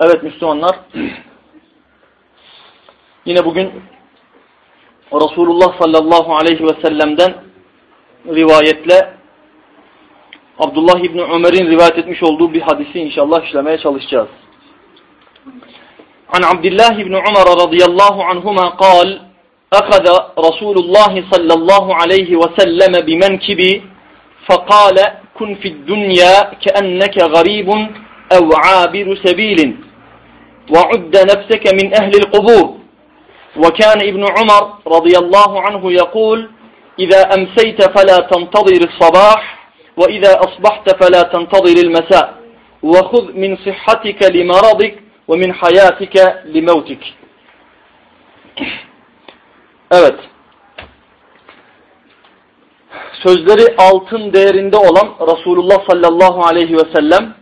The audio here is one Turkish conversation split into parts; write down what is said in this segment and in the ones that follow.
Evet Müslümanlar, yine bugün Resulullah sallallahu aleyhi ve sellem'den rivayetle Abdullah İbni Ömer'in rivayet etmiş olduğu bir hadisi inşallah işlemeye çalışacağız. An Abdullah İbni Ömer radıyallahu anhuma kal, أخذ رسول الله صلى الله عليه وسلم بمنكبي فقال كن في الدنيا كأنك غريب أو عابر سبيل وعد نفسك من أهل القبور وكان ابن عمر رضي الله عنه يقول إذا أمسيت فلا تنتظر الصباح وإذا أصبحت فلا تنتظر المساء وخذ من صحتك لمرضك ومن حياتك لموتك Evet. Sözleri altın değerinde olan Resulullah sallallahu aleyhi ve sellem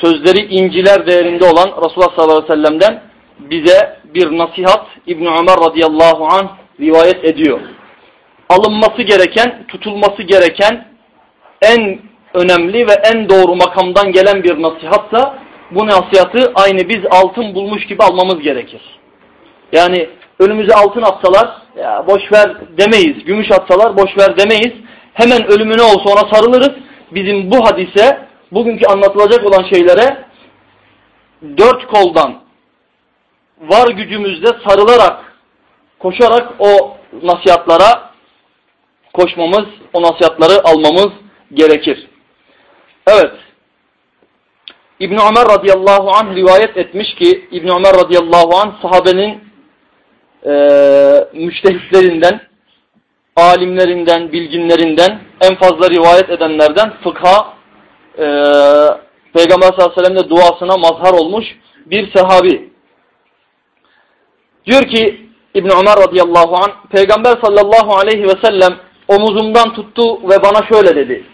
sözleri inciler değerinde olan Resulullah sallallahu aleyhi ve sellem'den bize bir nasihat İbn Ömer radıyallahu anh rivayet ediyor. Alınması gereken, tutulması gereken en önemli ve en doğru makamdan gelen bir nasihatsa bu nasihatı aynı biz altın bulmuş gibi almamız gerekir. Yani önümüze altın atsalar ya boş ver demeyiz. Gümüş atsalar boş ver demeyiz. Hemen ölümüne olsa ona sarılırız. Bizim bu hadise bugünkü anlatılacak olan şeylere dört koldan var gücümüzde sarılarak, koşarak o nasihatlara koşmamız, o nasihatları almamız gerekir. Evet. İbn Ömer radıyallahu anh rivayet etmiş ki İbn Ömer radıyallahu anh sahabenin e, müştehitlerinden, alimlerinden, bilginlerinden, en fazla rivayet edenlerden fıkha e, Peygamber sallallahu aleyhi ve sellem de duasına mazhar olmuş bir sahabi. Diyor ki İbn Ömer radıyallahu anh Peygamber sallallahu aleyhi ve sellem omuzumdan tuttu ve bana şöyle dedi.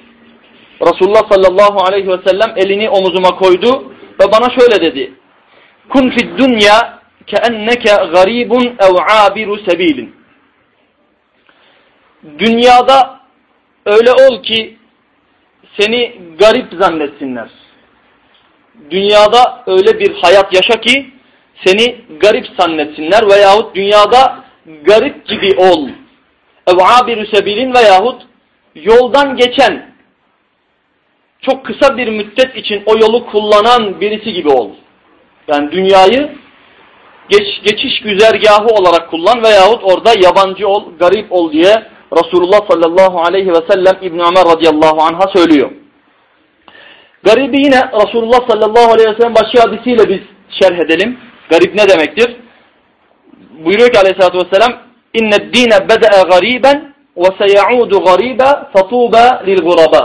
Resulullah sallallahu aleyhi ve sellem elini omuzuma koydu ve bana şöyle dedi. Kun fid dünya keenneke garibun ev abiru sebilin. Dünyada öyle ol ki seni garip zannetsinler. Dünyada öyle bir hayat yaşa ki seni garip zannetsinler veyahut dünyada garip gibi ol. Ev abiru sebilin veyahut yoldan geçen çok kısa bir müddet için o yolu kullanan birisi gibi ol. Yani dünyayı geç, geçiş güzergahı olarak kullan veyahut orada yabancı ol, garip ol diye Resulullah sallallahu aleyhi ve sellem İbn Ömer radıyallahu anh'a söylüyor. Garibi yine Resulullah sallallahu aleyhi ve sellem başka hadisiyle biz şerh edelim. Garip ne demektir? Buyuruyor ki aleyhissalatü vesselam اِنَّ الدِّينَ بَدَأَ غَرِيبًا وَسَيَعُودُ غَرِيبًا فَطُوبًا لِلْغُرَبًا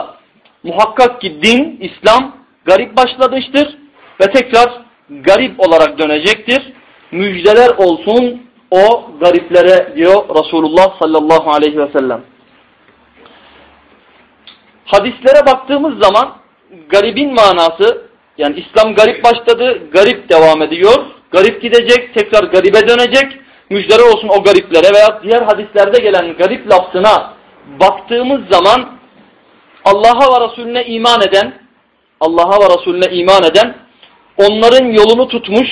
Muhakkak ki din, İslam garip başlamıştır ve tekrar garip olarak dönecektir. Müjdeler olsun o gariplere diyor Resulullah sallallahu aleyhi ve sellem. Hadislere baktığımız zaman garibin manası yani İslam garip başladı, garip devam ediyor. Garip gidecek, tekrar garibe dönecek. Müjdeler olsun o gariplere veya diğer hadislerde gelen garip lafzına baktığımız zaman Allah'a ve Resulüne iman eden, Allah'a ve Resulüne iman eden, onların yolunu tutmuş,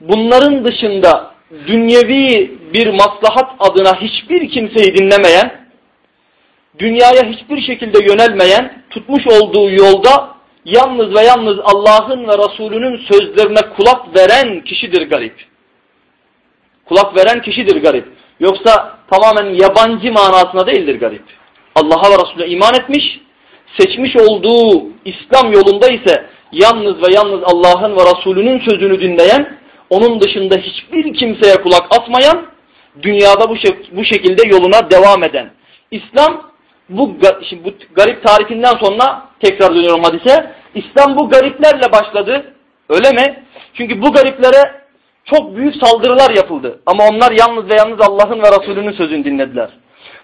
bunların dışında dünyevi bir maslahat adına hiçbir kimseyi dinlemeyen, dünyaya hiçbir şekilde yönelmeyen, tutmuş olduğu yolda yalnız ve yalnız Allah'ın ve Resulünün sözlerine kulak veren kişidir garip. Kulak veren kişidir garip. Yoksa tamamen yabancı manasına değildir garip. Allah'a ve Resulüne iman etmiş, seçmiş olduğu İslam yolunda ise yalnız ve yalnız Allah'ın ve Resulünün sözünü dinleyen, onun dışında hiçbir kimseye kulak atmayan, dünyada bu, şek bu şekilde yoluna devam eden. İslam bu, şimdi bu garip tarifinden sonra tekrar dönüyorum hadise. İslam bu gariplerle başladı. Öyle mi? Çünkü bu gariplere çok büyük saldırılar yapıldı. Ama onlar yalnız ve yalnız Allah'ın ve Resulünün sözünü dinlediler.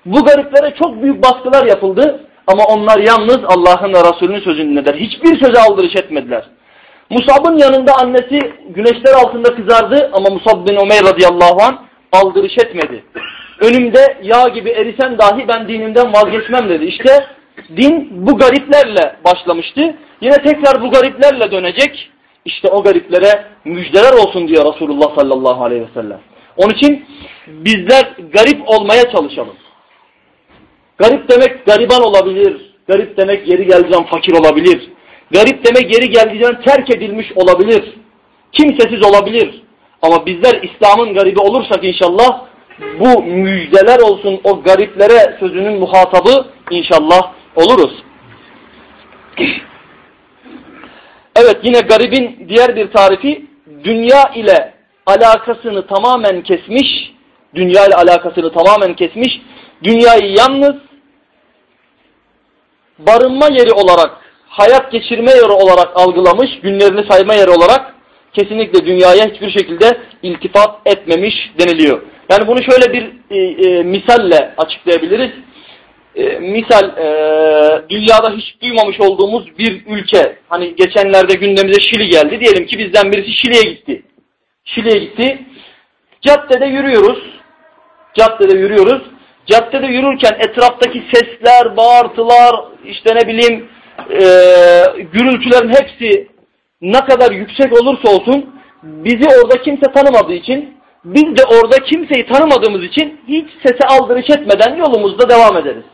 Bu gariplere çok büyük baskılar yapıldı. Ama onlar yalnız Allah'ın ve Resulünün sözünü dinlediler. Hiçbir söze aldırış etmediler. Musab'ın yanında annesi güneşler altında kızardı ama Musab bin Ömer radıyallahu an aldırış etmedi. Önümde yağ gibi erisen dahi ben dinimden vazgeçmem dedi. İşte din bu gariplerle başlamıştı. Yine tekrar bu gariplerle dönecek. İşte o gariplere müjdeler olsun diyor Resulullah sallallahu aleyhi ve sellem. Onun için bizler garip olmaya çalışalım. Garip demek gariban olabilir. Garip demek yeri geldiği fakir olabilir. Garip demek yeri geldiği terk edilmiş olabilir. Kimsesiz olabilir. Ama bizler İslam'ın garibi olursak inşallah bu müjdeler olsun o gariplere sözünün muhatabı inşallah oluruz. Evet yine garibin diğer bir tarifi dünya ile alakasını tamamen kesmiş, dünya ile alakasını tamamen kesmiş, dünyayı yalnız barınma yeri olarak, hayat geçirme yeri olarak algılamış, günlerini sayma yeri olarak kesinlikle dünyaya hiçbir şekilde iltifat etmemiş deniliyor. Yani bunu şöyle bir e, e, misalle açıklayabiliriz. E, misal e, dünyada hiç duymamış olduğumuz bir ülke. Hani geçenlerde gündemimize Şili geldi. Diyelim ki bizden birisi Şili'ye gitti. Şili'ye gitti. Caddede yürüyoruz. Caddede yürüyoruz. Caddede yürürken etraftaki sesler, bağırtılar, işte ne bileyim e, gürültülerin hepsi ne kadar yüksek olursa olsun bizi orada kimse tanımadığı için biz de orada kimseyi tanımadığımız için hiç sese aldırış etmeden yolumuzda devam ederiz.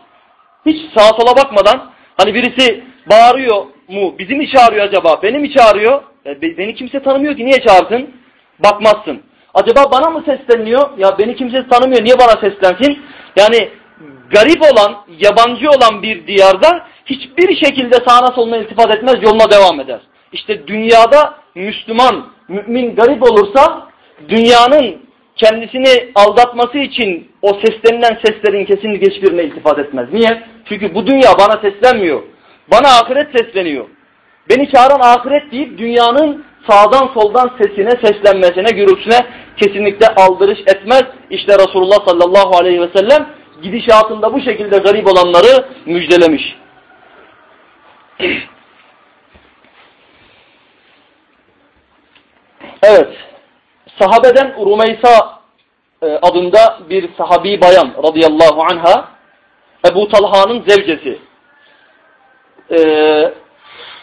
Hiç sağa sola bakmadan hani birisi bağırıyor mu? Bizi mi çağırıyor acaba? Beni mi çağırıyor? E, beni kimse tanımıyor ki niye çağırsın? Bakmazsın. Acaba bana mı sesleniyor? Ya beni kimse tanımıyor niye bana seslensin? Yani garip olan, yabancı olan bir diyarda hiçbir şekilde sağına soluna iltifat etmez, yoluna devam eder. İşte dünyada Müslüman, mümin garip olursa dünyanın kendisini aldatması için o seslenilen seslerin kesinlikle hiçbirine iltifat etmez. Niye? Çünkü bu dünya bana seslenmiyor. Bana ahiret sesleniyor. Beni çağıran ahiret deyip dünyanın sağdan soldan sesine, seslenmesine, gürültüsüne kesinlikle aldırış etmez. İşte Resulullah sallallahu aleyhi ve sellem gidişatında bu şekilde garip olanları müjdelemiş. Evet sahabeden Rumeysa e, adında bir sahabi bayan radıyallahu anha Ebu Talha'nın zevcesi. E,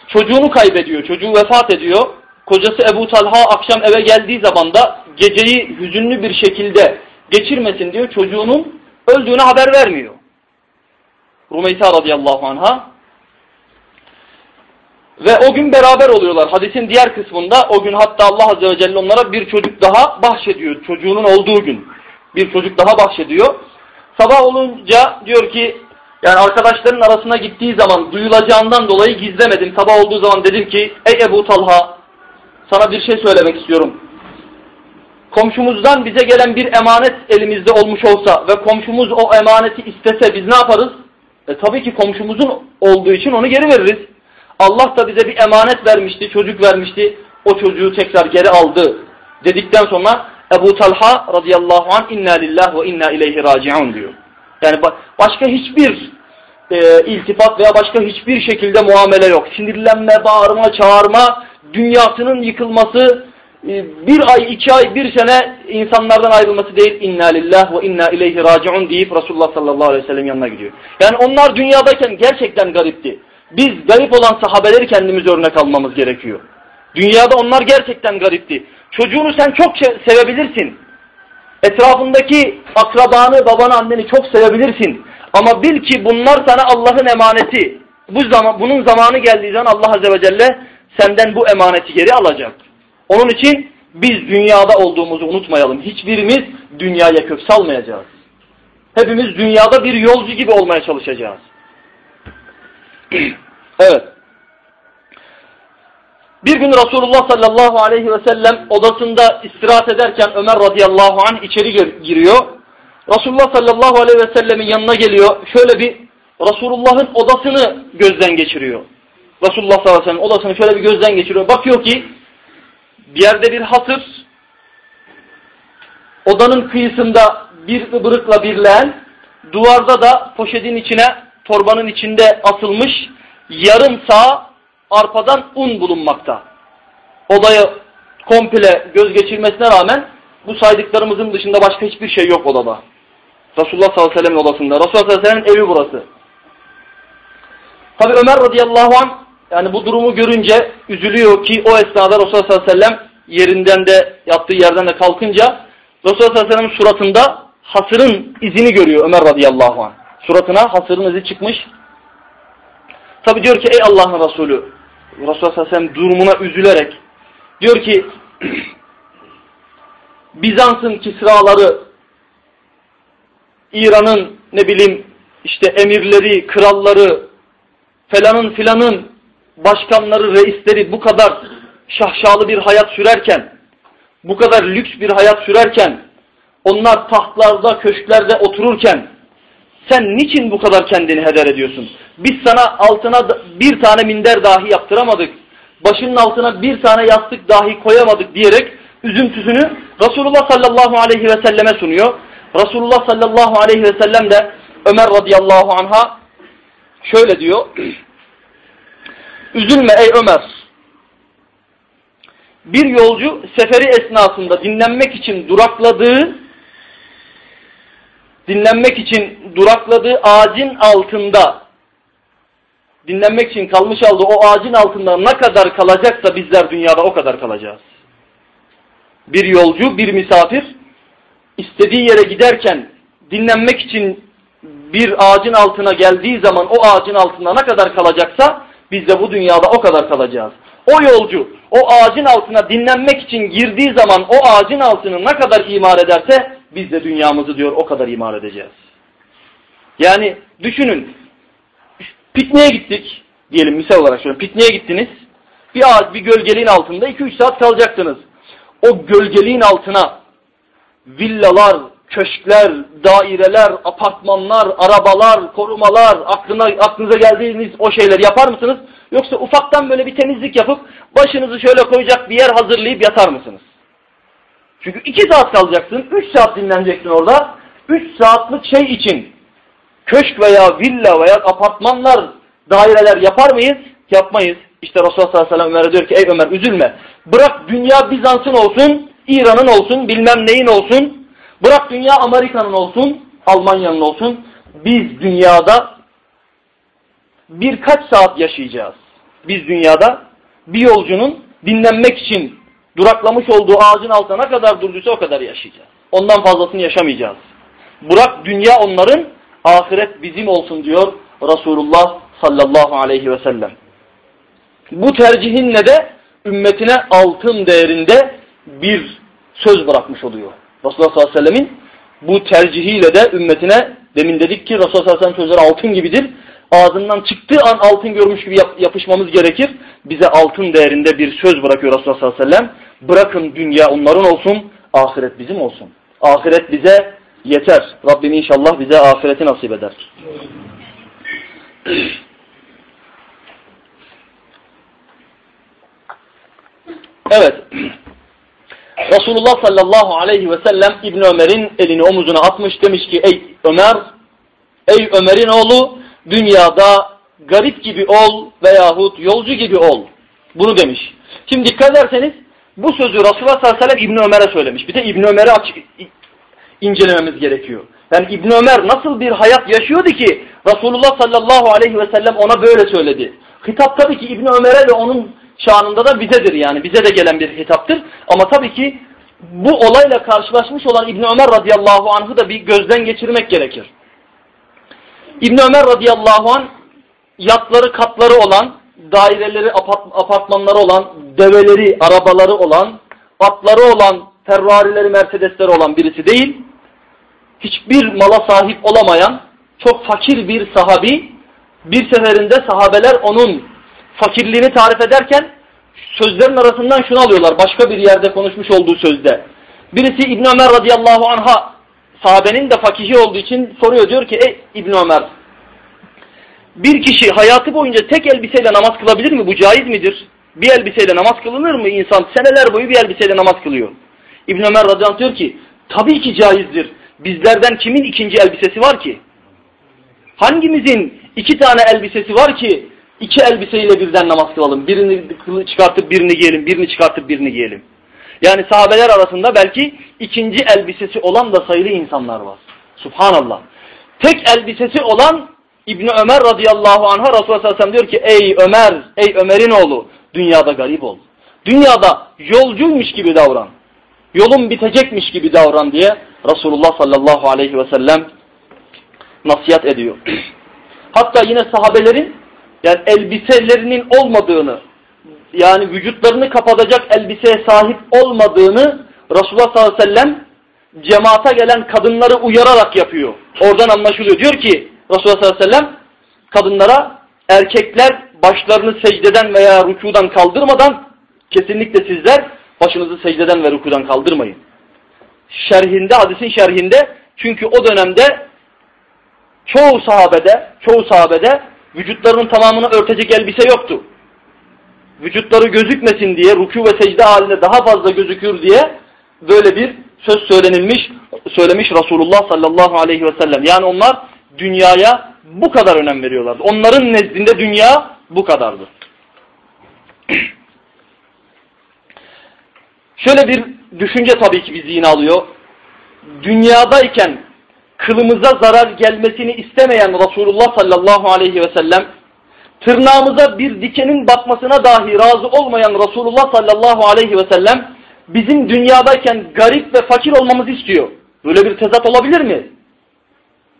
çocuğunu kaybediyor. Çocuğu vefat ediyor. Kocası Ebu Talha akşam eve geldiği zaman da geceyi hüzünlü bir şekilde geçirmesin diyor. Çocuğunun öldüğüne haber vermiyor. Rumeysa radıyallahu anha ve o gün beraber oluyorlar. Hadisin diğer kısmında o gün hatta Allah Azze ve Celle onlara bir çocuk daha bahşediyor. Çocuğunun olduğu gün. Bir çocuk daha bahşediyor. Sabah olunca diyor ki yani arkadaşların arasına gittiği zaman duyulacağından dolayı gizlemedim. Sabah olduğu zaman dedim ki ey Ebu Talha sana bir şey söylemek istiyorum. Komşumuzdan bize gelen bir emanet elimizde olmuş olsa ve komşumuz o emaneti istese biz ne yaparız? E, tabii ki komşumuzun olduğu için onu geri veririz. Allah da bize bir emanet vermişti, çocuk vermişti. O çocuğu tekrar geri aldı dedikten sonra Ebu Talha radıyallahu anh inna lillah ve inna ileyhi raciun diyor. Yani başka hiçbir e, iltifat veya başka hiçbir şekilde muamele yok. Sinirlenme, bağırma, çağırma, dünyasının yıkılması, e, bir ay, iki ay, bir sene insanlardan ayrılması değil. İnna lillah ve inna ileyhi raciun deyip Resulullah sallallahu aleyhi ve sellem yanına gidiyor. Yani onlar dünyadayken gerçekten garipti. Biz garip olan sahabeleri kendimiz örnek almamız gerekiyor. Dünyada onlar gerçekten garipti. Çocuğunu sen çok sevebilirsin. Etrafındaki akrabanı, babanı, anneni çok sevebilirsin. Ama bil ki bunlar sana Allah'ın emaneti. Bu zaman, bunun zamanı geldiği zaman Allah Azze ve Celle senden bu emaneti geri alacak. Onun için biz dünyada olduğumuzu unutmayalım. Hiçbirimiz dünyaya kök salmayacağız. Hepimiz dünyada bir yolcu gibi olmaya çalışacağız. Bir gün Resulullah sallallahu aleyhi ve sellem odasında istirahat ederken Ömer radıyallahu anh içeri giriyor. Resulullah sallallahu aleyhi ve sellemin yanına geliyor. Şöyle bir Resulullah'ın odasını gözden geçiriyor. Resulullah sallallahu aleyhi ve sellem odasını şöyle bir gözden geçiriyor. Bakıyor ki bir yerde bir hatır, odanın kıyısında bir ıbırıkla birleyen, duvarda da poşetin içine, torbanın içinde asılmış yarım sağ arpadan un bulunmakta. Odaya komple göz geçirmesine rağmen bu saydıklarımızın dışında başka hiçbir şey yok odada. Resulullah sallallahu aleyhi ve sellem'in odasında. Resulullah sallallahu aleyhi ve sellem'in evi burası. Tabi Ömer radıyallahu anh yani bu durumu görünce üzülüyor ki o esnada Resulullah sallallahu aleyhi ve sellem yerinden de yattığı yerden de kalkınca Resulullah sallallahu aleyhi ve sellem'in suratında hasırın izini görüyor Ömer radıyallahu anh. Suratına hasırın izi çıkmış. Tabi diyor ki ey Allah'ın Resulü Resulullah sallallahu sellem durumuna üzülerek diyor ki Bizans'ın kisraları İran'ın ne bileyim işte emirleri, kralları falanın filanın başkanları, reisleri bu kadar şahşalı bir hayat sürerken, bu kadar lüks bir hayat sürerken, onlar tahtlarda, köşklerde otururken, sen niçin bu kadar kendini heder ediyorsun? Biz sana altına bir tane minder dahi yaptıramadık. Başının altına bir tane yastık dahi koyamadık diyerek üzüntüsünü Resulullah sallallahu aleyhi ve selleme sunuyor. Resulullah sallallahu aleyhi ve sellem de Ömer radıyallahu anha şöyle diyor. Üzülme ey Ömer. Bir yolcu seferi esnasında dinlenmek için durakladığı dinlenmek için durakladığı ağacın altında dinlenmek için kalmış aldığı o ağacın altında ne kadar kalacaksa bizler dünyada o kadar kalacağız. Bir yolcu, bir misafir istediği yere giderken dinlenmek için bir ağacın altına geldiği zaman o ağacın altında ne kadar kalacaksa biz de bu dünyada o kadar kalacağız. O yolcu o ağacın altına dinlenmek için girdiği zaman o ağacın altını ne kadar imar ederse biz de dünyamızı diyor o kadar imar edeceğiz. Yani düşünün pikniğe gittik diyelim misal olarak şöyle pikniğe gittiniz bir ağaç bir gölgeliğin altında 2-3 saat kalacaksınız. O gölgeliğin altına villalar, köşkler, daireler, apartmanlar, arabalar, korumalar, aklına, aklınıza geldiğiniz o şeyler yapar mısınız? Yoksa ufaktan böyle bir temizlik yapıp başınızı şöyle koyacak bir yer hazırlayıp yatar mısınız? Çünkü iki saat kalacaksın, üç saat dinleneceksin orada. Üç saatlik şey için köşk veya villa veya apartmanlar, daireler yapar mıyız? Yapmayız. İşte Resulullah sallallahu aleyhi ve sellem Ömer'e diyor ki ey Ömer üzülme. Bırak dünya Bizans'ın olsun, İran'ın olsun, bilmem neyin olsun. Bırak dünya Amerika'nın olsun, Almanya'nın olsun. Biz dünyada birkaç saat yaşayacağız. Biz dünyada bir yolcunun dinlenmek için duraklamış olduğu ağacın altına ne kadar durduysa o kadar yaşayacağız. Ondan fazlasını yaşamayacağız. Bırak dünya onların, ahiret bizim olsun diyor Resulullah sallallahu aleyhi ve sellem. Bu tercihinle de ümmetine altın değerinde bir söz bırakmış oluyor. Resulullah sallallahu aleyhi ve sellemin bu tercihiyle de ümmetine demin dedik ki Resulullah sallallahu aleyhi ve sellem sözleri altın gibidir. Ağzından çıktığı an altın görmüş gibi yap yapışmamız gerekir. Bize altın değerinde bir söz bırakıyor Resulullah sallallahu aleyhi ve sellem. Bırakın dünya onların olsun, ahiret bizim olsun. Ahiret bize yeter. Rabbim inşallah bize ahireti nasip eder. Evet. Resulullah sallallahu aleyhi ve sellem İbn Ömer'in elini omuzuna atmış demiş ki ey Ömer, ey Ömer'in oğlu dünyada garip gibi ol veyahut yolcu gibi ol. Bunu demiş. Şimdi dikkat ederseniz bu sözü Resulullah sallallahu aleyhi ve sellem İbn Ömer'e söylemiş. Bir de İbn Ömer'i incelememiz gerekiyor. Yani İbn Ömer nasıl bir hayat yaşıyordu ki Resulullah sallallahu aleyhi ve sellem ona böyle söyledi. Hitap tabii ki İbn Ömer'e ve onun şanında da bizedir yani. Bize de gelen bir hitaptır. Ama tabii ki bu olayla karşılaşmış olan İbn Ömer radıyallahu anh'ı da bir gözden geçirmek gerekir. İbn Ömer radıyallahu anh yatları katları olan, daireleri apartmanları olan, develeri, arabaları olan, atları olan, Ferrari'leri, Mercedes'leri olan birisi değil. Hiçbir mala sahip olamayan çok fakir bir sahabi. Bir seferinde sahabeler onun fakirliğini tarif ederken sözlerin arasından şunu alıyorlar. Başka bir yerde konuşmuş olduğu sözde. Birisi İbn Ömer radıyallahu anh'a sahabenin de fakihi olduğu için soruyor. Diyor ki ey İbn Ömer bir kişi hayatı boyunca tek elbiseyle namaz kılabilir mi? Bu caiz midir? Bir elbiseyle namaz kılınır mı? İnsan seneler boyu bir elbiseyle namaz kılıyor. İbn Ömer radıyallahu anh diyor ki tabii ki caizdir. Bizlerden kimin ikinci elbisesi var ki? Hangimizin iki tane elbisesi var ki iki elbiseyle birden namaz kılalım? Birini çıkartıp birini giyelim, birini çıkartıp birini giyelim. Yani sahabeler arasında belki ikinci elbisesi olan da sayılı insanlar var. Subhanallah. Tek elbisesi olan İbni Ömer radıyallahu anh'a Resulullah sallallahu aleyhi ve sellem diyor ki ey Ömer, ey Ömer'in oğlu dünyada garip ol. Dünyada yolcuymuş gibi davran. Yolun bitecekmiş gibi davran diye Resulullah sallallahu aleyhi ve sellem nasihat ediyor. Hatta yine sahabelerin yani elbiselerinin olmadığını yani vücutlarını kapatacak elbiseye sahip olmadığını Resulullah sallallahu aleyhi ve sellem cemaata gelen kadınları uyararak yapıyor. Oradan anlaşılıyor. Diyor ki Resulullah sallallahu aleyhi ve sellem kadınlara erkekler başlarını secdeden veya rükudan kaldırmadan kesinlikle sizler başınızı secdeden ve rükudan kaldırmayın. Şerhinde, hadisin şerhinde çünkü o dönemde çoğu sahabede, çoğu sahabede vücutlarının tamamını örtecek elbise yoktu. Vücutları gözükmesin diye, rükû ve secde halinde daha fazla gözükür diye böyle bir söz söylenilmiş, söylemiş Resulullah sallallahu aleyhi ve sellem. Yani onlar dünyaya bu kadar önem veriyorlardı. Onların nezdinde dünya bu kadardı. Şöyle bir düşünce tabii ki bizi yine alıyor. Dünyadayken kılımıza zarar gelmesini istemeyen Resulullah sallallahu aleyhi ve sellem tırnağımıza bir dikenin batmasına dahi razı olmayan Resulullah sallallahu aleyhi ve sellem bizim dünyadayken garip ve fakir olmamızı istiyor. Böyle bir tezat olabilir mi?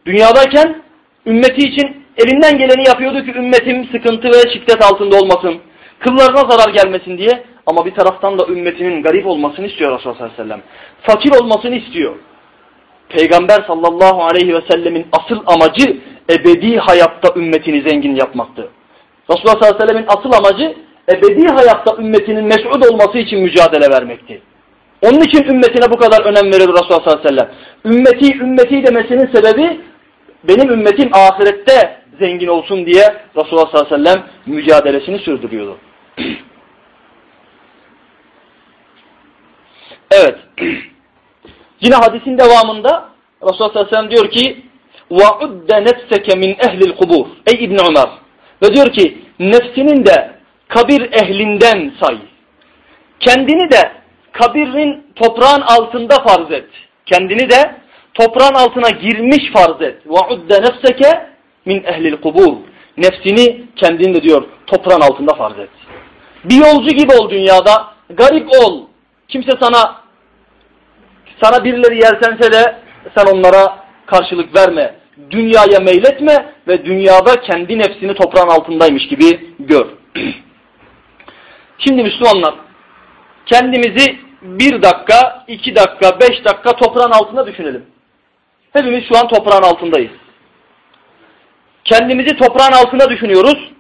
Dünyadayken ümmeti için elinden geleni yapıyordu ki ümmetim sıkıntı ve şiddet altında olmasın. Kıllarına zarar gelmesin diye. Ama bir taraftan da ümmetinin garip olmasını istiyor Resulullah sallallahu aleyhi ve sellem. Fakir olmasını istiyor. Peygamber sallallahu aleyhi ve sellemin asıl amacı ebedi hayatta ümmetini zengin yapmaktı. Resulullah sallallahu aleyhi ve sellemin asıl amacı ebedi hayatta ümmetinin mes'ud olması için mücadele vermekti. Onun için ümmetine bu kadar önem veriyordu Resulullah sallallahu aleyhi ve sellem. Ümmeti, ümmeti demesinin sebebi benim ümmetim ahirette zengin olsun diye Resulullah sallallahu aleyhi ve sellem mücadelesini sürdürüyordu. evet. Yine hadisin devamında Resulullah sallallahu aleyhi ve sellem diyor ki وَعُدَّ نَفْسَكَ مِنْ اَهْلِ الْقُبُورِ Ey İbn Ömer ve diyor ki nefsinin de kabir ehlinden say. Kendini de kabirin toprağın altında farz et. Kendini de toprağın altına girmiş farz et. وَعُدَّ نَفْسَكَ min ehlil kubur. Nefsini kendini de diyor toprağın altında farz et. Bir yolcu gibi ol dünyada. Garip ol. Kimse sana sana birileri yersense de sen onlara karşılık verme. Dünyaya meyletme ve dünyada kendi nefsini toprağın altındaymış gibi gör. Şimdi Müslümanlar kendimizi bir dakika, iki dakika, beş dakika toprağın altında düşünelim. Hepimiz şu an toprağın altındayız. Kendimizi toprağın altında düşünüyoruz.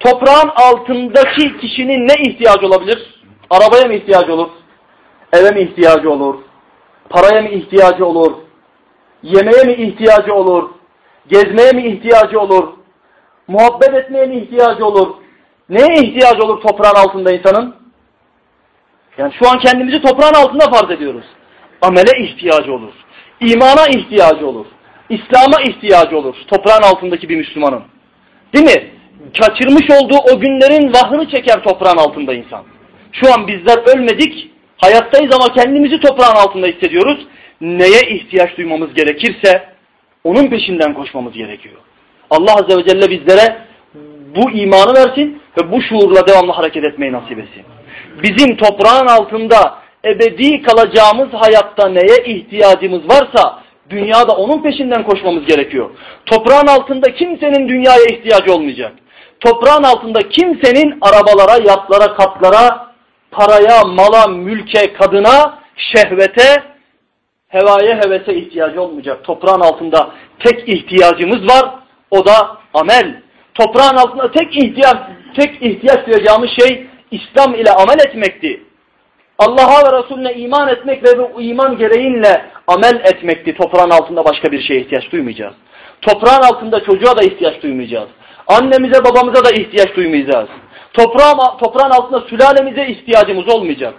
Toprağın altındaki kişinin ne ihtiyacı olabilir? Arabaya mı ihtiyacı olur? Eve mi ihtiyacı olur? Paraya mı ihtiyacı olur? Yemeğe mi ihtiyacı olur? Gezmeye mi ihtiyacı olur? Muhabbet etmeye mi ihtiyacı olur? Neye ihtiyacı olur toprağın altında insanın? Yani şu an kendimizi toprağın altında farz ediyoruz. Amele ihtiyacı olur. İmana ihtiyacı olur. İslam'a ihtiyacı olur. Toprağın altındaki bir Müslümanın. Değil mi? Kaçırmış olduğu o günlerin vahını çeker toprağın altında insan. Şu an bizler ölmedik Hayattayız ama kendimizi toprağın altında hissediyoruz. Neye ihtiyaç duymamız gerekirse onun peşinden koşmamız gerekiyor. Allah Azze ve Celle bizlere bu imanı versin ve bu şuurla devamlı hareket etmeyi nasip etsin. Bizim toprağın altında ebedi kalacağımız hayatta neye ihtiyacımız varsa dünyada onun peşinden koşmamız gerekiyor. Toprağın altında kimsenin dünyaya ihtiyacı olmayacak. Toprağın altında kimsenin arabalara, yatlara, katlara, paraya, mala, mülke, kadına, şehvete, hevaya, hevese ihtiyacı olmayacak. Toprağın altında tek ihtiyacımız var. O da amel. Toprağın altında tek ihtiyaç, tek ihtiyaç duyacağımız şey İslam ile amel etmekti. Allah'a ve Resulüne iman etmek ve bu iman gereğinle amel etmekti. Toprağın altında başka bir şeye ihtiyaç duymayacağız. Toprağın altında çocuğa da ihtiyaç duymayacağız. Annemize babamıza da ihtiyaç duymayacağız. Toprağın, toprağın altında sülalemize ihtiyacımız olmayacak.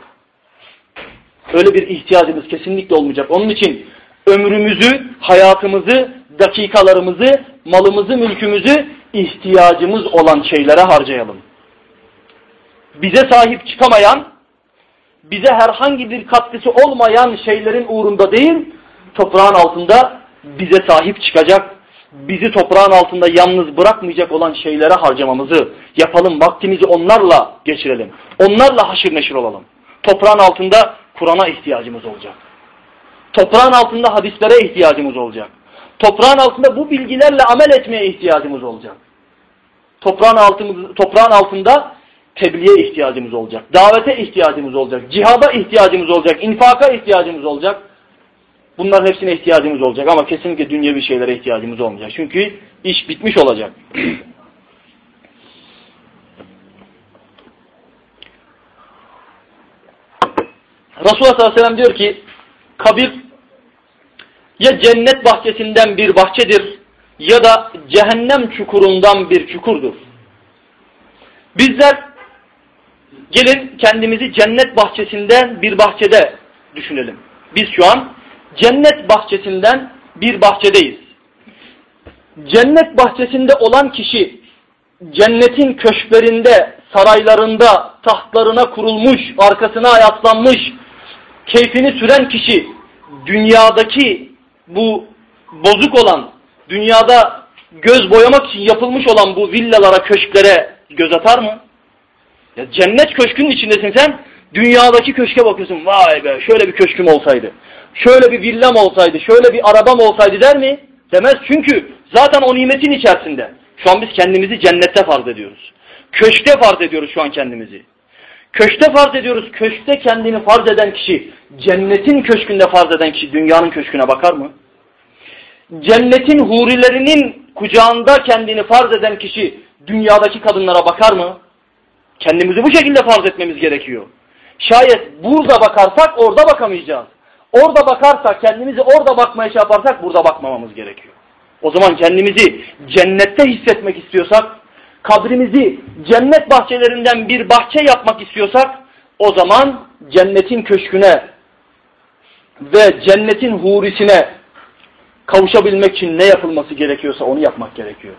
Öyle bir ihtiyacımız kesinlikle olmayacak. Onun için ömrümüzü, hayatımızı, dakikalarımızı, malımızı, mülkümüzü ihtiyacımız olan şeylere harcayalım. Bize sahip çıkamayan, bize herhangi bir katkısı olmayan şeylerin uğrunda değil, toprağın altında bize sahip çıkacak, bizi toprağın altında yalnız bırakmayacak olan şeylere harcamamızı yapalım. Vaktimizi onlarla geçirelim. Onlarla haşır neşir olalım. Toprağın altında Kur'an'a ihtiyacımız olacak. Toprağın altında hadislere ihtiyacımız olacak. Toprağın altında bu bilgilerle amel etmeye ihtiyacımız olacak. Toprağın, altımız, toprağın altında tebliğe ihtiyacımız olacak. Davete ihtiyacımız olacak. Cihada ihtiyacımız olacak. infaka ihtiyacımız olacak. Bunların hepsine ihtiyacımız olacak ama kesinlikle dünyevi şeylere ihtiyacımız olmayacak. Çünkü iş bitmiş olacak. Resulullah sallallahu aleyhi ve sellem diyor ki kabir ya cennet bahçesinden bir bahçedir ya da cehennem çukurundan bir çukurdur. Bizler gelin kendimizi cennet bahçesinden bir bahçede düşünelim. Biz şu an cennet bahçesinden bir bahçedeyiz. Cennet bahçesinde olan kişi cennetin köşklerinde, saraylarında, tahtlarına kurulmuş, arkasına yaslanmış, keyfini süren kişi dünyadaki bu bozuk olan, dünyada göz boyamak için yapılmış olan bu villalara, köşklere göz atar mı? Ya cennet köşkünün içindesin sen, dünyadaki köşke bakıyorsun, vay be şöyle bir köşküm olsaydı, şöyle bir villam olsaydı, şöyle bir arabam olsaydı der mi? Demez çünkü zaten o nimetin içerisinde. Şu an biz kendimizi cennette farz ediyoruz. Köşkte farz ediyoruz şu an kendimizi. Köşkte farz ediyoruz. Köşkte kendini farz eden kişi, cennetin köşkünde farz eden kişi dünyanın köşküne bakar mı? Cennetin hurilerinin kucağında kendini farz eden kişi dünyadaki kadınlara bakar mı? Kendimizi bu şekilde farz etmemiz gerekiyor. Şayet burada bakarsak orada bakamayacağız. Orada bakarsak, kendimizi orada bakmaya şey yaparsak burada bakmamamız gerekiyor. O zaman kendimizi cennette hissetmek istiyorsak, kabrimizi cennet bahçelerinden bir bahçe yapmak istiyorsak, o zaman cennetin köşküne ve cennetin hurisine kavuşabilmek için ne yapılması gerekiyorsa onu yapmak gerekiyor.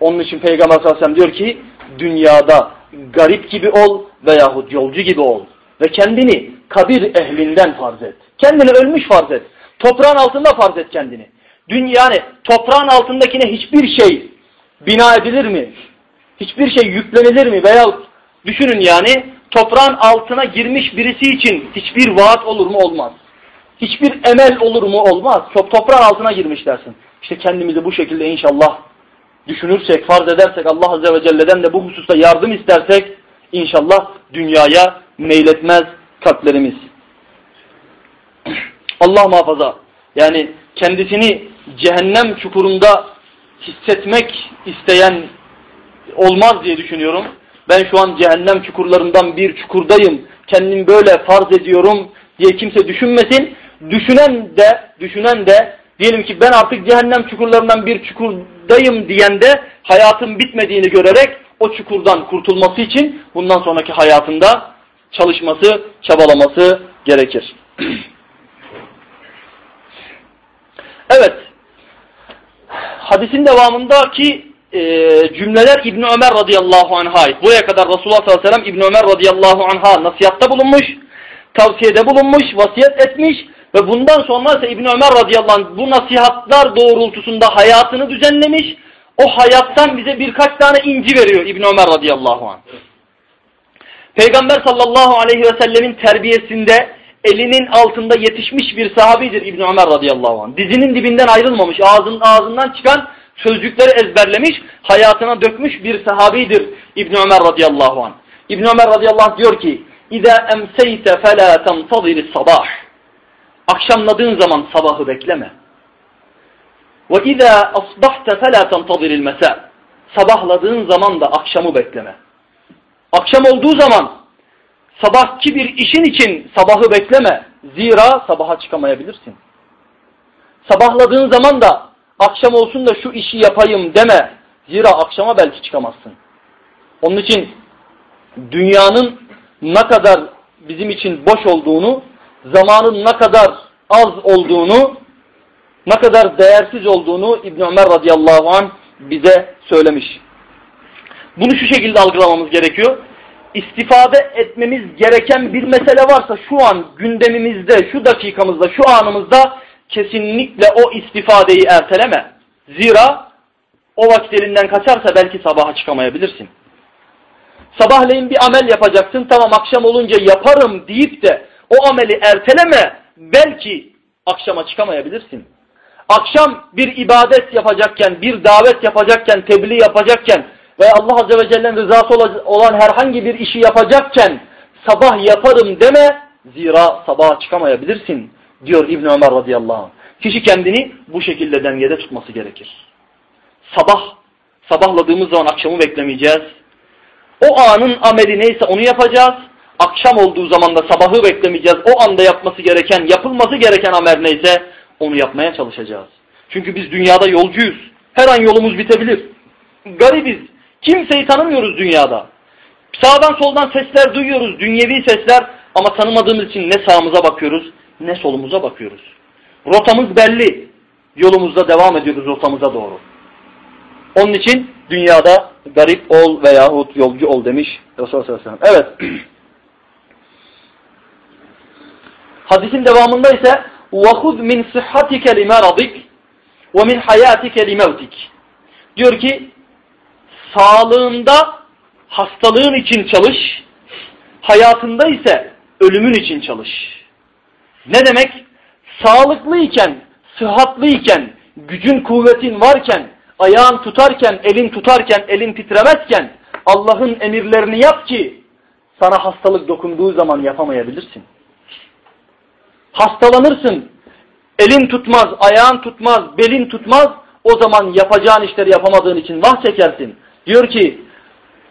Onun için Peygamber sallallahu aleyhi ve sellem diyor ki, dünyada garip gibi ol veyahut yolcu gibi ol. Ve kendini kabir ehlinden farz et. Kendini ölmüş farz et. Toprağın altında farz et kendini. Dünya, yani toprağın altındakine hiçbir şey bina edilir mi? Hiçbir şey yüklenilir mi? Veya düşünün yani toprağın altına girmiş birisi için hiçbir vaat olur mu? Olmaz. Hiçbir emel olur mu? Olmaz. Toprağın altına girmiş dersin. İşte kendimizi bu şekilde inşallah düşünürsek, farz edersek, Allah Azze ve Celle'den de bu hususta yardım istersek, inşallah dünyaya meyletmez kalplerimiz. Allah muhafaza. Yani kendisini cehennem çukurunda hissetmek isteyen olmaz diye düşünüyorum. Ben şu an cehennem çukurlarından bir çukurdayım. Kendim böyle farz ediyorum diye kimse düşünmesin. Düşünen de, düşünen de diyelim ki ben artık cehennem çukurlarından bir çukurdayım diyen de hayatın bitmediğini görerek o çukurdan kurtulması için bundan sonraki hayatında çalışması, çabalaması gerekir. evet, hadisin devamındaki e, cümleler İbn Ömer radıyallahu anh'a ait. Buraya kadar Resulullah sallallahu aleyhi ve sellem İbn Ömer radıyallahu anh'a nasihatta bulunmuş. tavsiyede bulunmuş, vasiyet etmiş ve bundan sonra ise İbn Ömer radıyallahu anh bu nasihatlar doğrultusunda hayatını düzenlemiş. O hayattan bize birkaç tane inci veriyor İbn Ömer radıyallahu anh. Peygamber sallallahu aleyhi ve sellemin terbiyesinde elinin altında yetişmiş bir sahabidir İbn Ömer radıyallahu anh. Dizinin dibinden ayrılmamış, ağzının ağzından çıkan sözcükleri ezberlemiş, hayatına dökmüş bir sahabidir İbn Ömer radıyallahu anh. İbn Ömer radıyallahu diyor ki: "İza emseyte fela tentazir sabah." Akşamladığın zaman sabahı bekleme. Ve iza asbahte fela tentazir mesa. Sabahladığın zaman da akşamı bekleme. Akşam olduğu zaman sabahki bir işin için sabahı bekleme. Zira sabaha çıkamayabilirsin. Sabahladığın zaman da akşam olsun da şu işi yapayım deme. Zira akşama belki çıkamazsın. Onun için dünyanın ne kadar bizim için boş olduğunu, zamanın ne kadar az olduğunu, ne kadar değersiz olduğunu İbn Ömer radıyallahu anh bize söylemiş. Bunu şu şekilde algılamamız gerekiyor. İstifade etmemiz gereken bir mesele varsa şu an gündemimizde, şu dakikamızda, şu anımızda kesinlikle o istifadeyi erteleme. Zira o vakit elinden kaçarsa belki sabaha çıkamayabilirsin. Sabahleyin bir amel yapacaksın, tamam akşam olunca yaparım deyip de o ameli erteleme, belki akşama çıkamayabilirsin. Akşam bir ibadet yapacakken, bir davet yapacakken, tebliğ yapacakken ve Allah Azze ve Celle'nin rızası olan herhangi bir işi yapacakken sabah yaparım deme, zira sabaha çıkamayabilirsin diyor İbn Ömer radıyallahu anh. Kişi kendini bu şekilde dengede tutması gerekir. Sabah, sabahladığımız zaman akşamı beklemeyeceğiz. O anın ameli neyse onu yapacağız. Akşam olduğu zaman da sabahı beklemeyeceğiz. O anda yapması gereken, yapılması gereken amel neyse onu yapmaya çalışacağız. Çünkü biz dünyada yolcuyuz. Her an yolumuz bitebilir. Garibiz. Kimseyi tanımıyoruz dünyada. Sağdan soldan sesler duyuyoruz, dünyevi sesler ama tanımadığımız için ne sağımıza bakıyoruz ne solumuza bakıyoruz. Rotamız belli. Yolumuzda devam ediyoruz rotamıza doğru. Onun için dünyada garip ol veyahut yolcu ol demiş Resulullah sallallahu aleyhi ve sellem. Evet. Hadisin devamında ise وَخُذْ مِنْ صِحَّتِكَ لِمَرَضِكَ وَمِنْ حَيَاتِكَ لِمَوْتِكَ Diyor ki sağlığında hastalığın için çalış, hayatında ise ölümün için çalış. Ne demek? Sağlıklıyken, sıhhatlıyken, gücün kuvvetin varken, ayağın tutarken, elin tutarken, elin titremezken Allah'ın emirlerini yap ki sana hastalık dokunduğu zaman yapamayabilirsin. Hastalanırsın, elin tutmaz, ayağın tutmaz, belin tutmaz, o zaman yapacağın işleri yapamadığın için vah çekersin. Diyor ki,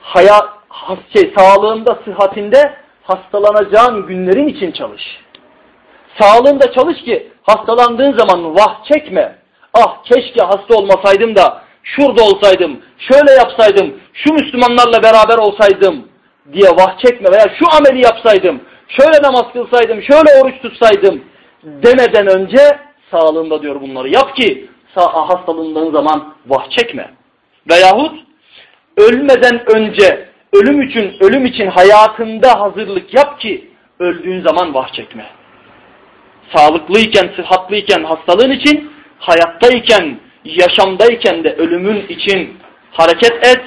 hayat, şey, sağlığında, sıhhatinde hastalanacağın günlerin için çalış. Sağlığında çalış ki hastalandığın zaman vah çekme. Ah keşke hasta olmasaydım da şurada olsaydım, şöyle yapsaydım, şu Müslümanlarla beraber olsaydım diye vah çekme veya şu ameli yapsaydım, şöyle namaz kılsaydım, şöyle oruç tutsaydım demeden önce sağlığında diyor bunları yap ki hastalığından zaman vah çekme. Veyahut ölmeden önce ölüm için ölüm için hayatında hazırlık yap ki öldüğün zaman vah çekme. Sağlıklıyken, sıhhatlıyken hastalığın için, hayattayken, yaşamdayken de ölümün için hareket et,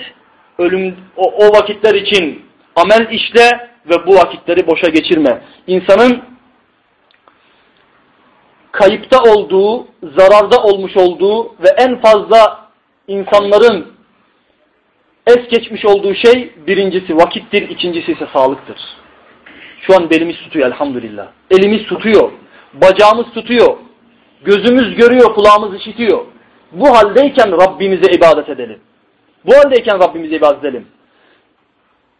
ölüm o, o vakitler için amel işle ve bu vakitleri boşa geçirme. İnsanın kayıpta olduğu, zararda olmuş olduğu ve en fazla insanların es geçmiş olduğu şey birincisi vakittir, ikincisi ise sağlıktır. Şu an belimiz tutuyor elhamdülillah. Elimiz tutuyor, bacağımız tutuyor, gözümüz görüyor, kulağımız işitiyor. Bu haldeyken Rabbimize ibadet edelim. Bu haldeyken Rabbimize ibadet edelim.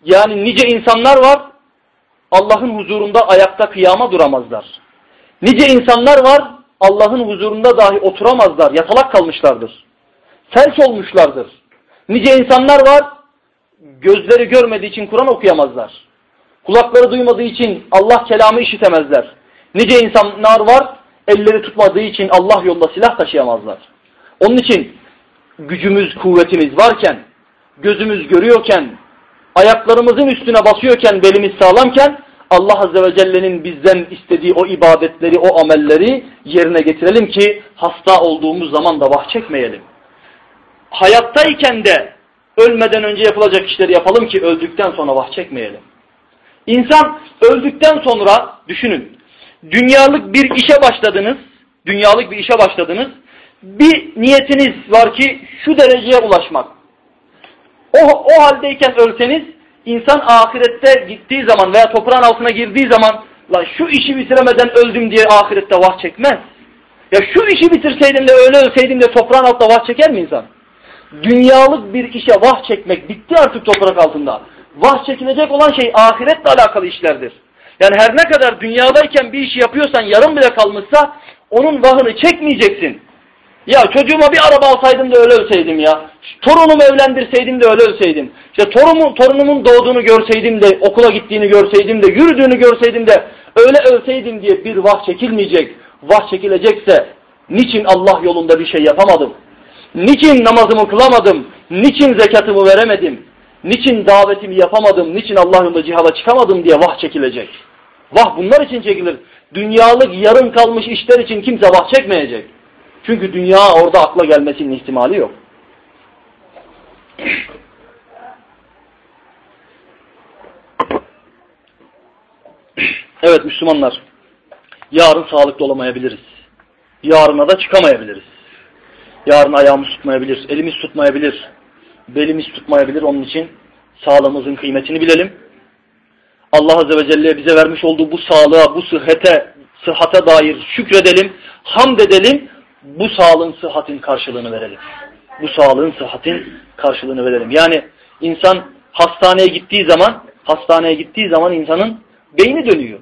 Yani nice insanlar var, Allah'ın huzurunda ayakta kıyama duramazlar. Nice insanlar var, Allah'ın huzurunda dahi oturamazlar, yatalak kalmışlardır. Felç olmuşlardır. Nice insanlar var, gözleri görmediği için Kur'an okuyamazlar. Kulakları duymadığı için Allah kelamı işitemezler. Nice insanlar var, elleri tutmadığı için Allah yolda silah taşıyamazlar. Onun için gücümüz, kuvvetimiz varken, gözümüz görüyorken, ayaklarımızın üstüne basıyorken, belimiz sağlamken Allah Azze ve Celle'nin bizden istediği o ibadetleri, o amelleri yerine getirelim ki hasta olduğumuz zaman da vah çekmeyelim. Hayattayken de ölmeden önce yapılacak işleri yapalım ki öldükten sonra vah çekmeyelim. İnsan öldükten sonra düşünün, dünyalık bir işe başladınız, dünyalık bir işe başladınız, bir niyetiniz var ki şu dereceye ulaşmak. O, o haldeyken ölseniz insan ahirette gittiği zaman veya toprağın altına girdiği zaman lan şu işi bitiremeden öldüm diye ahirette vah çekmez. Ya şu işi bitirseydim de öyle ölseydim de toprağın altında vah çeker mi insan? Dünyalık bir işe vah çekmek bitti artık toprak altında. Vah çekilecek olan şey ahiretle alakalı işlerdir. Yani her ne kadar dünyadayken bir işi yapıyorsan yarım bile kalmışsa onun vahını çekmeyeceksin. Ya çocuğuma bir araba alsaydım da öyle ölseydim ya. Torunumu evlendirseydim de öyle ölseydim. İşte torunumun, torunumun doğduğunu görseydim de okula gittiğini görseydim de yürüdüğünü görseydim de öyle ölseydim diye bir vah çekilmeyecek. Vah çekilecekse niçin Allah yolunda bir şey yapamadım? Niçin namazımı kılamadım? Niçin zekatımı veremedim? Niçin davetimi yapamadım? Niçin Allah yolunda cihada çıkamadım diye vah çekilecek. Vah bunlar için çekilir. Dünyalık yarım kalmış işler için kimse vah çekmeyecek. Çünkü dünya orada akla gelmesinin ihtimali yok. Evet Müslümanlar, yarın sağlıklı olamayabiliriz. Yarına da çıkamayabiliriz. Yarın ayağımız tutmayabilir, elimiz tutmayabilir, belimiz tutmayabilir. Onun için sağlığımızın kıymetini bilelim. Allah Azze ve Celle bize vermiş olduğu bu sağlığa, bu sıhhate, sıhhate dair şükredelim, hamd edelim bu sağlığın sıhhatin karşılığını verelim. Bu sağlığın sıhhatin karşılığını verelim. Yani insan hastaneye gittiği zaman hastaneye gittiği zaman insanın beyni dönüyor.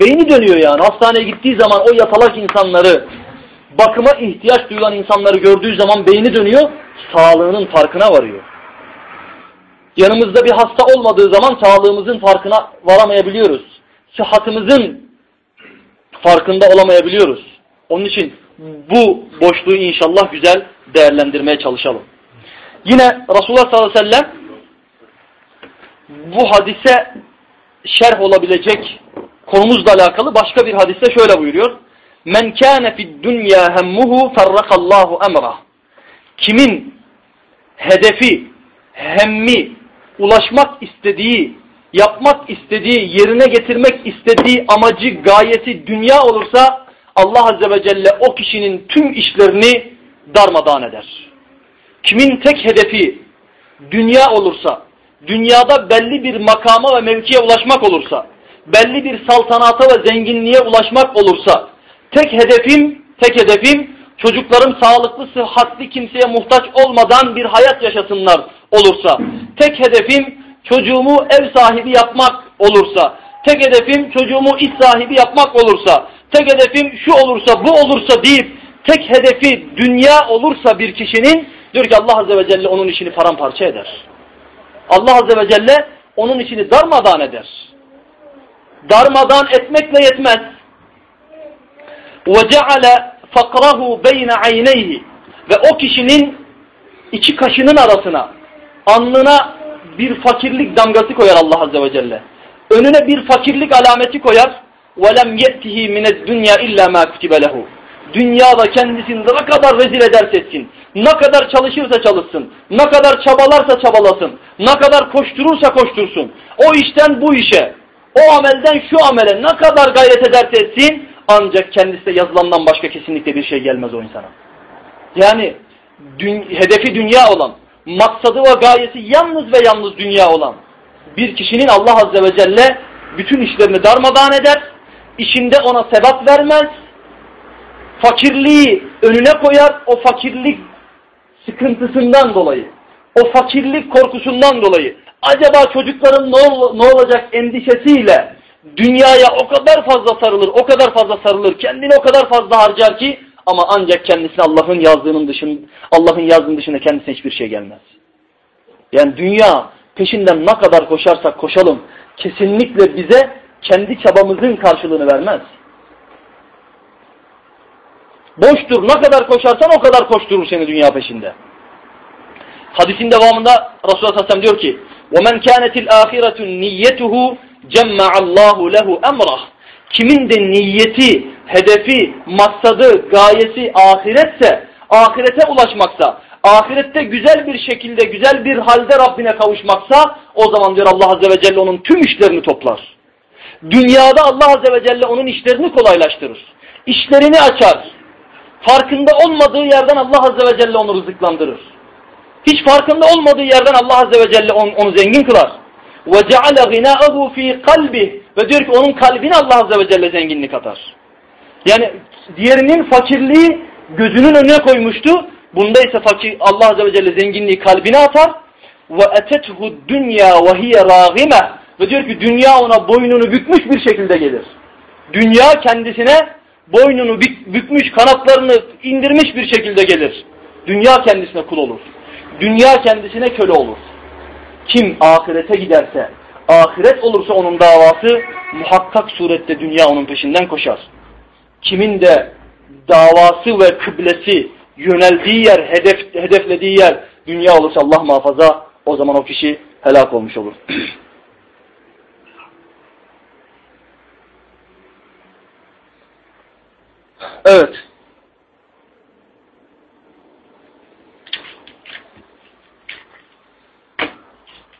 Beyni dönüyor yani. Hastaneye gittiği zaman o yatalak insanları bakıma ihtiyaç duyulan insanları gördüğü zaman beyni dönüyor. Sağlığının farkına varıyor. Yanımızda bir hasta olmadığı zaman sağlığımızın farkına varamayabiliyoruz. Sıhhatımızın farkında olamayabiliyoruz. Onun için bu boşluğu inşallah güzel değerlendirmeye çalışalım. Yine Resulullah sallallahu aleyhi ve sellem bu hadise şerh olabilecek konumuzla alakalı başka bir hadiste şöyle buyuruyor. Men kâne fid dünya hemmuhu ferrakallahu emra. Kimin hedefi, hemmi, ulaşmak istediği, yapmak istediği, yerine getirmek istediği amacı, gayesi dünya olursa Allah Azze ve Celle o kişinin tüm işlerini darmadağın eder. Kimin tek hedefi dünya olursa, dünyada belli bir makama ve mevkiye ulaşmak olursa, belli bir saltanata ve zenginliğe ulaşmak olursa, tek hedefim, tek hedefim çocuklarım sağlıklı, sıhhatli kimseye muhtaç olmadan bir hayat yaşasınlar olursa, tek hedefim çocuğumu ev sahibi yapmak olursa, tek hedefim çocuğumu iş sahibi yapmak olursa, tek hedefim şu olursa bu olursa deyip tek hedefi dünya olursa bir kişinin diyor ki Allah Azze ve Celle onun işini paramparça eder. Allah Azze ve Celle onun işini darmadan eder. Darmadan etmekle yetmez. وَجَعَلَ فَقْرَهُ بَيْنَ عَيْنَيْهِ Ve o kişinin iki kaşının arasına, alnına bir fakirlik damgası koyar Allah Azze ve Celle. Önüne bir fakirlik alameti koyar. وَلَمْ يَأْتِهِ مِنَ الدُّنْيَا اِلَّا مَا كُتِبَ لَهُ Dünyada kendisini ne kadar rezil ederse etsin, ne kadar çalışırsa çalışsın, ne kadar çabalarsa çabalasın, ne kadar koşturursa koştursun, o işten bu işe, o amelden şu amele ne kadar gayret ederse etsin, ancak kendisi de yazılandan başka kesinlikle bir şey gelmez o insana. Yani dün, hedefi dünya olan, maksadı ve gayesi yalnız ve yalnız dünya olan bir kişinin Allah Azze ve Celle bütün işlerini darmadağın eder, işinde ona sebat vermez, fakirliği önüne koyar, o fakirlik sıkıntısından dolayı, o fakirlik korkusundan dolayı, acaba çocukların ne, ol ne olacak endişesiyle dünyaya o kadar fazla sarılır, o kadar fazla sarılır, kendini o kadar fazla harcar ki ama ancak kendisine Allah'ın yazdığının dışında, Allah'ın yazdığının dışında kendisine hiçbir şey gelmez. Yani dünya peşinden ne kadar koşarsak koşalım kesinlikle bize kendi çabamızın karşılığını vermez. Boştur. Ne kadar koşarsan o kadar koşturur seni dünya peşinde. Hadisin devamında Resulullah Aleyhisselam diyor ki وَمَنْ كَانَتِ الْآخِرَةُ نِيَّتُهُ cemma'allahu lehu emrah. Kimin de niyeti, hedefi, maksadı, gayesi ahiretse, ahirete ulaşmaksa, ahirette güzel bir şekilde, güzel bir halde Rabbine kavuşmaksa, o zaman diyor Allah Azze ve Celle onun tüm işlerini toplar. Dünyada Allah Azze ve Celle onun işlerini kolaylaştırır. İşlerini açar. Farkında olmadığı yerden Allah Azze ve Celle onu rızıklandırır. Hiç farkında olmadığı yerden Allah Azze ve Celle onu, onu zengin kılar. وَجَعَلَ غِنَاءَهُ ف۪ي قَلْبِهِ Ve diyor ki onun kalbine Allah Azze ve Celle zenginlik atar. Yani diğerinin fakirliği gözünün önüne koymuştu. Bunda ise fakir Allah Azze ve Celle zenginliği kalbine atar. Ve etethu dünya ve hiye. Ve diyor ki dünya ona boynunu bükmüş bir şekilde gelir. Dünya kendisine boynunu bükmüş, kanatlarını indirmiş bir şekilde gelir. Dünya kendisine kul olur. Dünya kendisine köle olur. Kim ahirete giderse, ahiret olursa onun davası muhakkak surette dünya onun peşinden koşar. Kimin de davası ve kıblesi yöneldiği yer, hedef, hedeflediği yer dünya olursa Allah muhafaza o zaman o kişi helak olmuş olur. evet.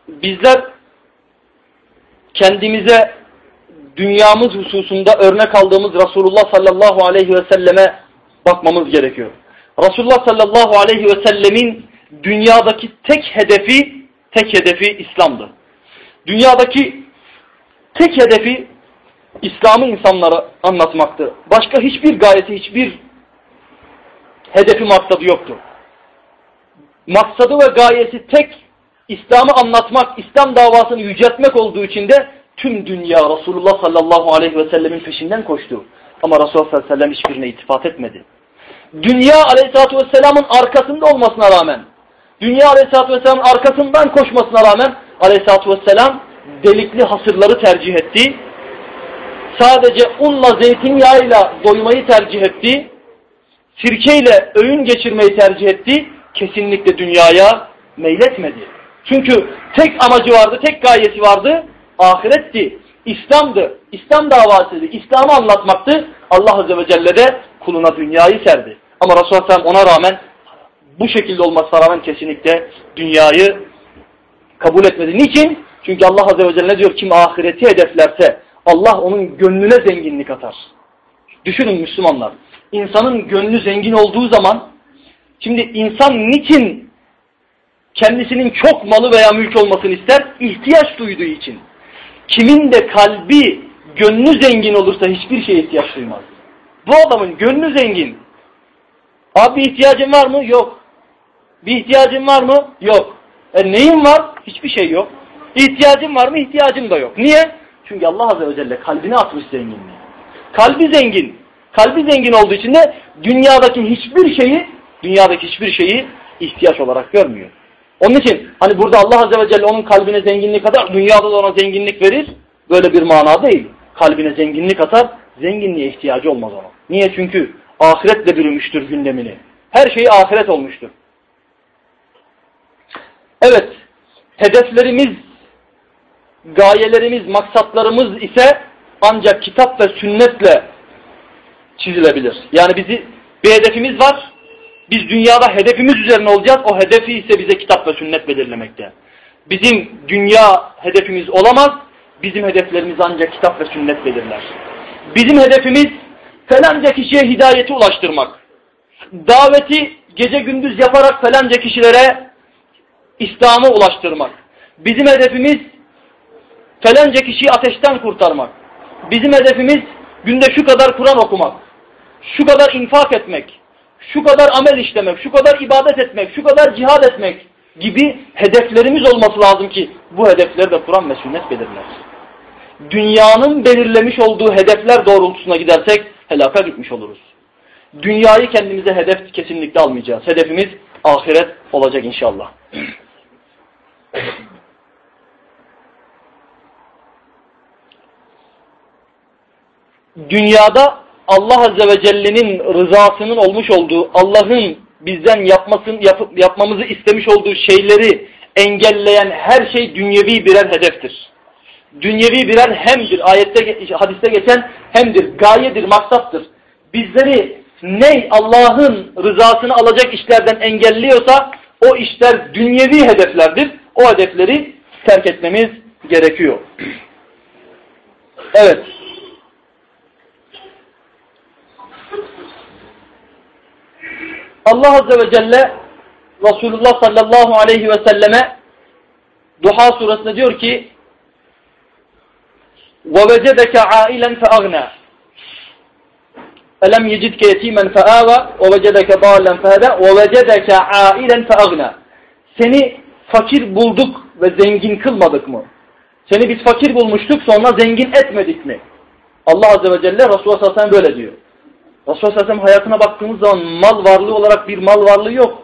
Bizler kendimize dünyamız hususunda örnek aldığımız Resulullah sallallahu aleyhi ve selleme bakmamız gerekiyor. Resulullah sallallahu aleyhi ve sellemin dünyadaki tek hedefi, tek hedefi İslam'dı. Dünyadaki tek hedefi İslam'ı insanlara anlatmaktı. Başka hiçbir gayeti, hiçbir hedefi maksadı yoktu. Maksadı ve gayesi tek İslam'ı anlatmak, İslam davasını yüceltmek olduğu için de tüm dünya Resulullah sallallahu aleyhi ve sellemin peşinden koştu. Ama Resulullah sallallahu aleyhi ve sellem hiçbirine itifat etmedi. Dünya aleyhissalatü vesselamın arkasında olmasına rağmen, dünya aleyhissalatü vesselamın arkasından koşmasına rağmen aleyhissalatü vesselam delikli hasırları tercih etti. Sadece unla zeytinyağıyla doymayı tercih etti. Sirkeyle öğün geçirmeyi tercih etti. Kesinlikle dünyaya meyletmedi. Çünkü tek amacı vardı, tek gayesi vardı. Ahiretti, İslam'dı, İslam davasıydı, İslam'ı anlatmaktı. Allah Azze ve Celle de kuluna dünyayı serdi. Ama Resulullah Sellem ona rağmen bu şekilde olmasına rağmen kesinlikle dünyayı kabul etmedi. Niçin? Çünkü Allah Azze ve Celle ne diyor? Kim ahireti hedeflerse Allah onun gönlüne zenginlik atar. Düşünün Müslümanlar. İnsanın gönlü zengin olduğu zaman şimdi insan niçin kendisinin çok malı veya mülk olmasını ister? İhtiyaç duyduğu için. Kimin de kalbi, gönlü zengin olursa hiçbir şeye ihtiyaç duymaz. Bu adamın gönlü zengin. Abi ihtiyacın var mı? Yok. Bir ihtiyacın var mı? Yok. E neyin var? Hiçbir şey yok. İhtiyacın var mı? İhtiyacım da yok. Niye? Çünkü Allah Azze ve Celle kalbine atmış zenginliği. Kalbi zengin. Kalbi zengin olduğu için de dünyadaki hiçbir şeyi, dünyadaki hiçbir şeyi ihtiyaç olarak görmüyor. Onun için hani burada Allah Azze ve Celle onun kalbine zenginlik atar, dünyada da ona zenginlik verir. Böyle bir mana değil. Kalbine zenginlik atar, zenginliğe ihtiyacı olmaz ona. Niye? Çünkü ahiretle bürümüştür gündemini. Her şeyi ahiret olmuştur. Evet, hedeflerimiz, gayelerimiz, maksatlarımız ise ancak kitap ve sünnetle çizilebilir. Yani bizi bir hedefimiz var, biz dünyada hedefimiz üzerine olacağız. O hedefi ise bize kitap ve sünnet belirlemekte. Bizim dünya hedefimiz olamaz. Bizim hedeflerimiz ancak kitap ve sünnet belirler. Bizim hedefimiz falanca kişiye hidayeti ulaştırmak. Daveti gece gündüz yaparak falanca kişilere İslam'ı ulaştırmak. Bizim hedefimiz falanca kişiyi ateşten kurtarmak. Bizim hedefimiz günde şu kadar Kur'an okumak. Şu kadar infak etmek şu kadar amel işlemek, şu kadar ibadet etmek, şu kadar cihad etmek gibi hedeflerimiz olması lazım ki bu hedefleri de Kur'an ve sünnet belirler. Dünyanın belirlemiş olduğu hedefler doğrultusuna gidersek helaka gitmiş oluruz. Dünyayı kendimize hedef kesinlikle almayacağız. Hedefimiz ahiret olacak inşallah. Dünyada Allah Azze ve Celle'nin rızasının olmuş olduğu, Allah'ın bizden yapmasın, yap, yapmamızı istemiş olduğu şeyleri engelleyen her şey dünyevi birer hedeftir. dünyevi birer hemdir. Ayette, hadiste geçen hemdir, gayedir, maksattır. Bizleri ne Allah'ın rızasını alacak işlerden engelliyorsa o işler dünyevi hedeflerdir. O hedefleri terk etmemiz gerekiyor. Evet. Allah Azze ve Celle Resulullah sallallahu aleyhi ve selleme Duha surasında diyor ki وَوَجَدَكَ عَائِلًا فَأَغْنَى Elem yecidke yetimen feava ve vecedeke dâlen fehedâ ve vecedeke âilen feagna. Seni fakir bulduk ve zengin kılmadık mı? Seni biz fakir bulmuştuk sonra zengin etmedik mi? Allah Azze ve Celle Resulullah sallallahu aleyhi ve sellem böyle diyor. Resulullah sallallahu aleyhi ve sellem hayatına baktığımız zaman mal varlığı olarak bir mal varlığı yok.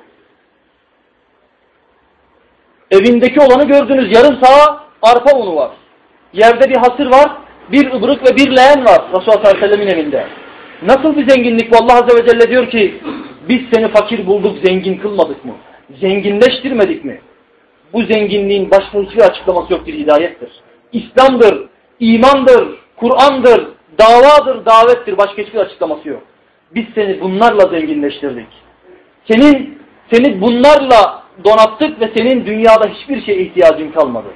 Evindeki olanı gördünüz. Yarım sağa arpa unu var. Yerde bir hasır var. Bir ıbrık ve bir leğen var Resulullah sallallahu aleyhi ve sellemin evinde. Nasıl bir zenginlik bu? Allah Azze ve Celle diyor ki biz seni fakir bulduk zengin kılmadık mı? Zenginleştirmedik mi? Bu zenginliğin başka hiçbir açıklaması yoktur, hidayettir. İslam'dır, imandır, Kur'an'dır, davadır, davettir. Başka hiçbir açıklaması yok. Biz seni bunlarla zenginleştirdik. Senin seni bunlarla donattık ve senin dünyada hiçbir şeye ihtiyacın kalmadı.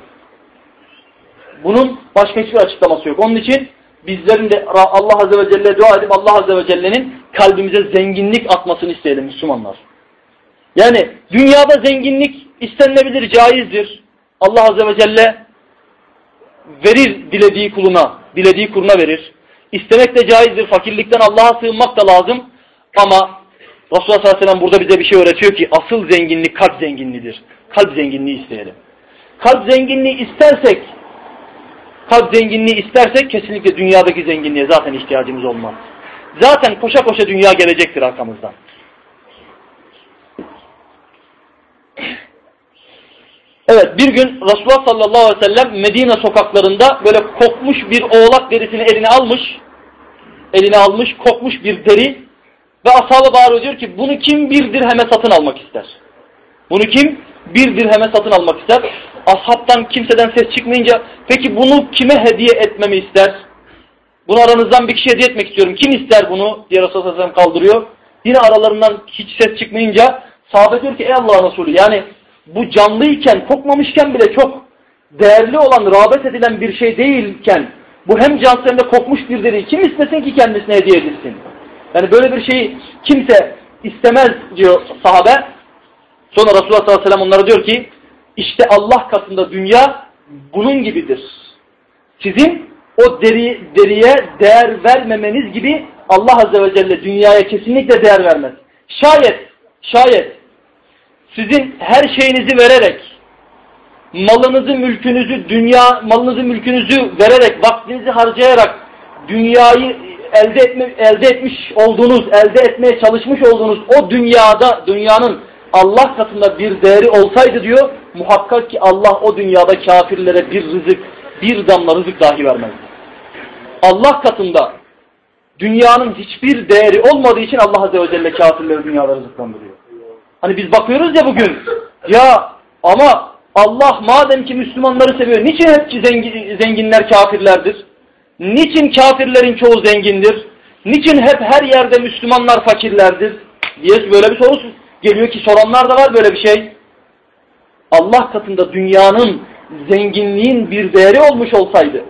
Bunun başka hiçbir açıklaması yok. Onun için bizlerin de Allah Azze ve Celle dua edip Allah Azze ve Celle'nin kalbimize zenginlik atmasını isteyelim Müslümanlar. Yani dünyada zenginlik istenilebilir, caizdir. Allah Azze ve Celle verir dilediği kuluna, dilediği kuluna verir. İstemek de caizdir. Fakirlikten Allah'a sığınmak da lazım. Ama Resulullah sallallahu aleyhi ve sellem burada bize bir şey öğretiyor ki asıl zenginlik kalp zenginliğidir. Kalp zenginliği isteyelim. Kalp zenginliği istersek kalp zenginliği istersek kesinlikle dünyadaki zenginliğe zaten ihtiyacımız olmaz. Zaten koşa koşa dünya gelecektir arkamızdan. Evet bir gün Resulullah sallallahu aleyhi ve sellem Medine sokaklarında böyle kokmuş bir oğlak derisini eline almış. Eline almış kokmuş bir deri ve ashabı bağırıyor diyor ki bunu kim bir dirheme satın almak ister? Bunu kim bir dirheme satın almak ister? Ashabtan kimseden ses çıkmayınca peki bunu kime hediye etmemi ister? Bunu aranızdan bir kişi hediye etmek istiyorum. Kim ister bunu diye Resulullah sallallahu kaldırıyor. Yine aralarından hiç ses çıkmayınca sahabe diyor ki ey Allah'ın Resulü yani bu canlıyken kokmamışken bile çok değerli olan rağbet edilen bir şey değilken bu hem cansız hem de kokmuş bir deri kim istesin ki kendisine hediye edilsin? Yani böyle bir şeyi kimse istemez diyor sahabe. Sonra Resulullah sallallahu aleyhi ve sellem onlara diyor ki işte Allah katında dünya bunun gibidir. Sizin o deri, deriye değer vermemeniz gibi Allah Azze ve Celle dünyaya kesinlikle değer vermez. Şayet, şayet sizin her şeyinizi vererek, malınızı, mülkünüzü, dünya, malınızı, mülkünüzü vererek, vaktinizi harcayarak dünyayı elde, etme, elde etmiş olduğunuz, elde etmeye çalışmış olduğunuz o dünyada, dünyanın Allah katında bir değeri olsaydı diyor, muhakkak ki Allah o dünyada kafirlere bir rızık, bir damla rızık dahi vermezdi. Allah katında dünyanın hiçbir değeri olmadığı için Allah Azze ve Celle kafirleri dünyada rızıklandırıyor. Hani biz bakıyoruz ya bugün, ya ama Allah madem ki Müslümanları seviyor, niçin hep zengin, zenginler kafirlerdir? Niçin kafirlerin çoğu zengindir? Niçin hep her yerde Müslümanlar fakirlerdir? diye böyle bir soru geliyor ki soranlar da var böyle bir şey. Allah katında dünyanın zenginliğin bir değeri olmuş olsaydı,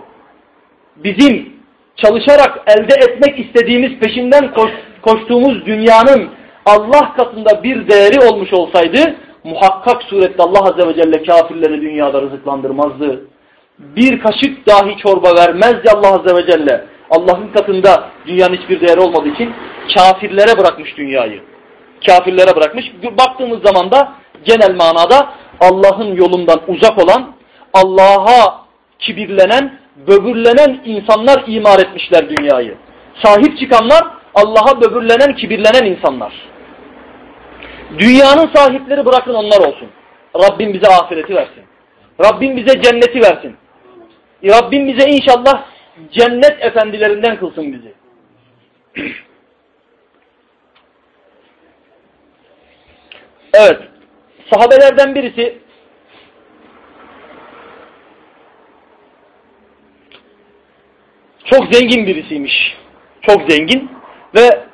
bizim çalışarak elde etmek istediğimiz peşinden koş, koştuğumuz dünyanın Allah katında bir değeri olmuş olsaydı, muhakkak surette Allah Azze ve Celle kafirleri dünyada rızıklandırmazdı. Bir kaşık dahi çorba vermezdi Allah Azze ve Celle. Allah'ın katında dünyanın hiçbir değeri olmadığı için kafirlere bırakmış dünyayı kafirlere bırakmış. Baktığımız zaman da genel manada Allah'ın yolundan uzak olan, Allah'a kibirlenen, böbürlenen insanlar imar etmişler dünyayı. Sahip çıkanlar Allah'a böbürlenen, kibirlenen insanlar. Dünyanın sahipleri bırakın onlar olsun. Rabbim bize ahireti versin. Rabbim bize cenneti versin. Rabbim bize inşallah cennet efendilerinden kılsın bizi. Evet. Sahabelerden birisi çok zengin birisiymiş. Çok zengin. Ve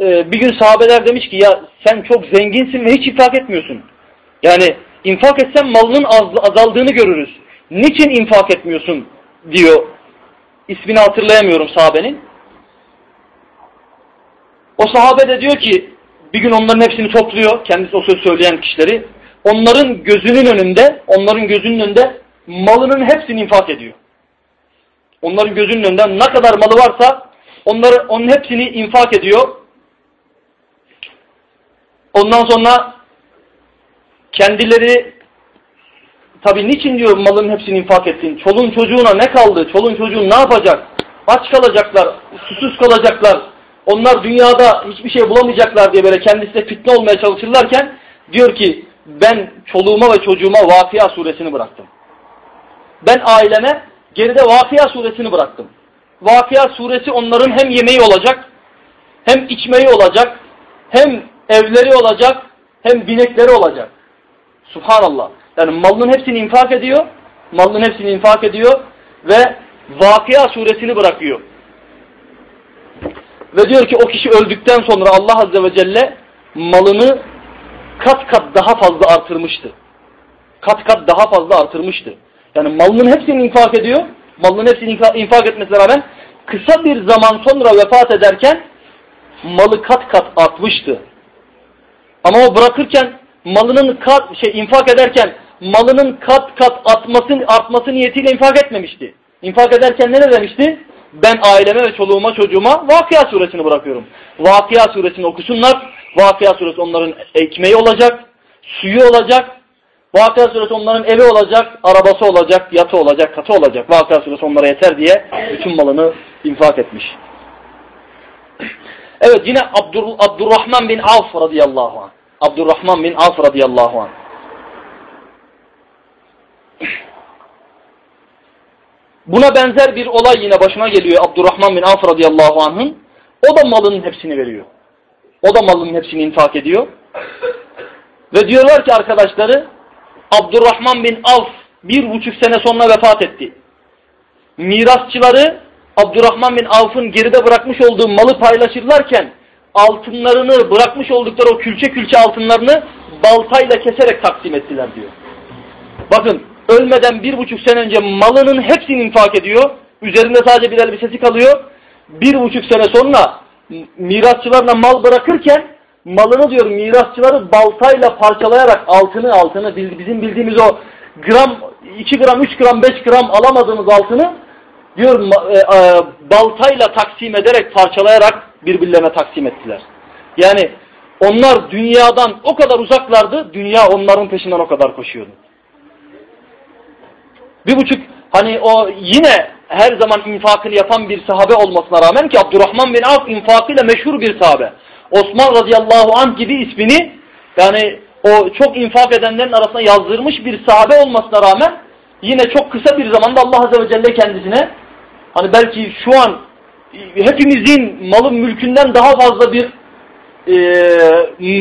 e, bir gün sahabeler demiş ki ya sen çok zenginsin ve hiç infak etmiyorsun. Yani infak etsen malının az, azaldığını görürüz. Niçin infak etmiyorsun diyor. İsmini hatırlayamıyorum sahabenin. O sahabe de diyor ki bir gün onların hepsini topluyor. Kendisi o söz söyleyen kişileri. Onların gözünün önünde, onların gözünün önünde malının hepsini infak ediyor. Onların gözünün önünde ne kadar malı varsa onları onun hepsini infak ediyor. Ondan sonra kendileri tabi niçin diyor malın hepsini infak ettin? Çoluğun çocuğuna ne kaldı? Çoluğun çocuğun ne yapacak? Aç kalacaklar, susuz kalacaklar. Onlar dünyada hiçbir şey bulamayacaklar diye böyle kendisine fitne olmaya çalışırlarken diyor ki ben çoluğuma ve çocuğuma Vakıya suresini bıraktım. Ben aileme geride Vakıya suresini bıraktım. Vakıya suresi onların hem yemeği olacak, hem içmeyi olacak, hem evleri olacak, hem binekleri olacak. Subhanallah. Yani malının hepsini infak ediyor, malının hepsini infak ediyor ve Vakıya suresini bırakıyor. Ve diyor ki o kişi öldükten sonra Allah Azze ve Celle malını kat kat daha fazla artırmıştı. Kat kat daha fazla artırmıştı. Yani malının hepsini infak ediyor. Malının hepsini infak etmesine rağmen kısa bir zaman sonra vefat ederken malı kat kat artmıştı. Ama o bırakırken malının kat şey infak ederken malının kat kat artması, artması niyetiyle infak etmemişti. İnfak ederken ne demişti? Ben aileme ve çoluğuma çocuğuma Vakıya suresini bırakıyorum. Vakıya suresini okusunlar. Vakıya suresi onların ekmeği olacak, suyu olacak. Vakıya suresi onların evi olacak, arabası olacak, yatı olacak, katı olacak. Vakıya suresi onlara yeter diye bütün malını infak etmiş. Evet yine Abdur, Abdurrahman bin Avf radıyallahu anh. Abdurrahman bin Avf radıyallahu anh. Buna benzer bir olay yine başına geliyor Abdurrahman bin Avf radıyallahu anh'ın. O da malının hepsini veriyor. O da malının hepsini infak ediyor. Ve diyorlar ki arkadaşları Abdurrahman bin Avf bir buçuk sene sonra vefat etti. Mirasçıları Abdurrahman bin Avf'ın geride bırakmış olduğu malı paylaşırlarken altınlarını bırakmış oldukları o külçe külçe altınlarını baltayla keserek taksim ettiler diyor. Bakın ölmeden bir buçuk sene önce malının hepsini infak ediyor. Üzerinde sadece bir elbisesi kalıyor. Bir buçuk sene sonra mirasçılarına mal bırakırken malını diyor mirasçıları baltayla parçalayarak altını altını bizim bildiğimiz o gram 2 gram 3 gram 5 gram alamadığımız altını diyor e, e, baltayla taksim ederek parçalayarak birbirlerine taksim ettiler. Yani onlar dünyadan o kadar uzaklardı dünya onların peşinden o kadar koşuyordu. Bir buçuk hani o yine her zaman infakını yapan bir sahabe olmasına rağmen ki Abdurrahman bin Avf infakıyla meşhur bir sahabe. Osman radıyallahu anh gibi ismini yani o çok infak edenlerin arasına yazdırmış bir sahabe olmasına rağmen yine çok kısa bir zamanda Allah azze ve celle kendisine hani belki şu an hepimizin malın mülkünden daha fazla bir e,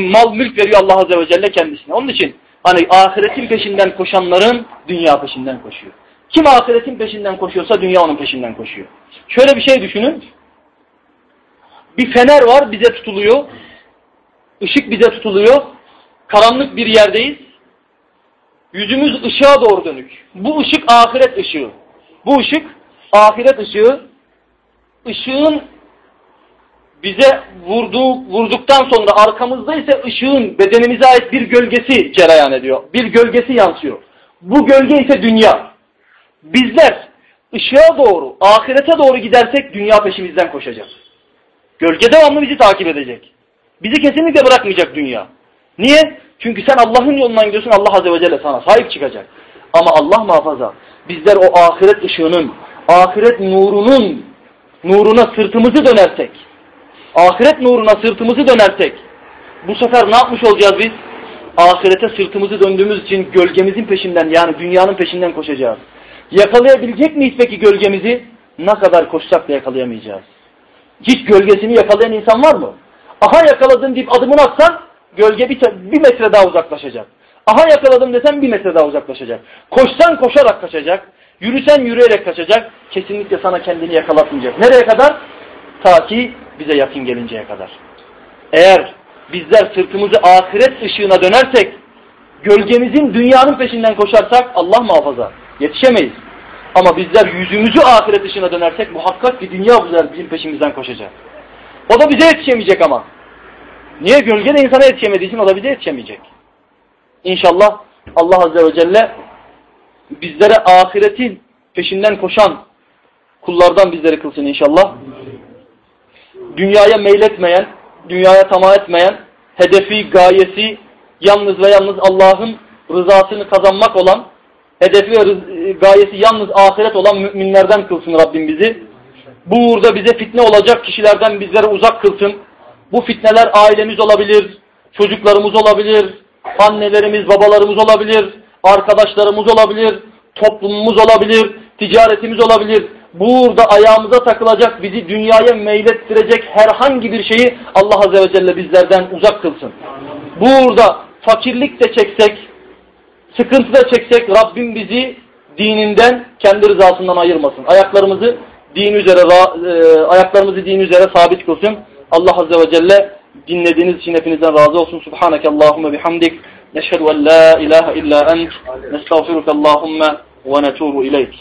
mal mülk veriyor Allah azze ve celle kendisine. Onun için hani ahiretin peşinden koşanların dünya peşinden koşuyor. Kim ahiretin peşinden koşuyorsa dünya onun peşinden koşuyor. Şöyle bir şey düşünün. Bir fener var bize tutuluyor. Işık bize tutuluyor. Karanlık bir yerdeyiz. Yüzümüz ışığa doğru dönük. Bu ışık ahiret ışığı. Bu ışık ahiret ışığı. Işığın bize vurduğu, vurduktan sonra arkamızda ise ışığın bedenimize ait bir gölgesi cereyan ediyor. Bir gölgesi yansıyor. Bu gölge ise dünya. Bizler ışığa doğru, ahirete doğru gidersek dünya peşimizden koşacak. Gölge devamlı bizi takip edecek. Bizi kesinlikle bırakmayacak dünya. Niye? Çünkü sen Allah'ın yolundan gidiyorsun Allah Azze ve Celle sana sahip çıkacak. Ama Allah muhafaza bizler o ahiret ışığının, ahiret nurunun nuruna sırtımızı dönersek, ahiret nuruna sırtımızı dönersek bu sefer ne yapmış olacağız biz? Ahirete sırtımızı döndüğümüz için gölgemizin peşinden yani dünyanın peşinden koşacağız. Yakalayabilecek miyiz peki gölgemizi? Ne kadar koşsak da yakalayamayacağız. Hiç gölgesini yakalayan insan var mı? Aha yakaladım deyip adımını atsan gölge bir, bir metre daha uzaklaşacak. Aha yakaladım desen bir metre daha uzaklaşacak. Koşsan koşarak kaçacak. Yürüsen yürüyerek kaçacak. Kesinlikle sana kendini yakalatmayacak. Nereye kadar? Ta ki bize yakın gelinceye kadar. Eğer bizler sırtımızı ahiret ışığına dönersek, gölgemizin dünyanın peşinden koşarsak Allah muhafaza yetişemeyiz. Ama bizler yüzümüzü ahiret ışığına dönersek muhakkak ki dünya güzel bizim peşimizden koşacak. O da bize yetişemeyecek ama. Niye? Gölge de insana yetişemediği için o da bize yetişemeyecek. İnşallah Allah Azze ve Celle bizlere ahiretin peşinden koşan kullardan bizleri kılsın inşallah. Dünyaya meyletmeyen, dünyaya tamah etmeyen, hedefi, gayesi yalnız ve yalnız Allah'ın rızasını kazanmak olan, hedefi ve gayesi yalnız ahiret olan müminlerden kılsın Rabbim bizi. Bu uğurda bize fitne olacak kişilerden bizleri uzak kılsın. Bu fitneler ailemiz olabilir, çocuklarımız olabilir, annelerimiz, babalarımız olabilir, arkadaşlarımız olabilir, toplumumuz olabilir, ticaretimiz olabilir. Bu uğurda ayağımıza takılacak, bizi dünyaya meylettirecek herhangi bir şeyi Allah Azze ve Celle bizlerden uzak kılsın. Bu uğurda fakirlik de çeksek, sıkıntı da çeksek Rabbim bizi dininden, kendi rızasından ayırmasın. Ayaklarımızı din üzere, e, ayaklarımızı din üzere sabit kılsın. Allah Azze ve Celle dinlediğiniz için hepinizden razı olsun. Subhaneke Allahümme bihamdik. نشهد أن لا إله إلا أنت نستغفرك اللهم ونتوب إليك.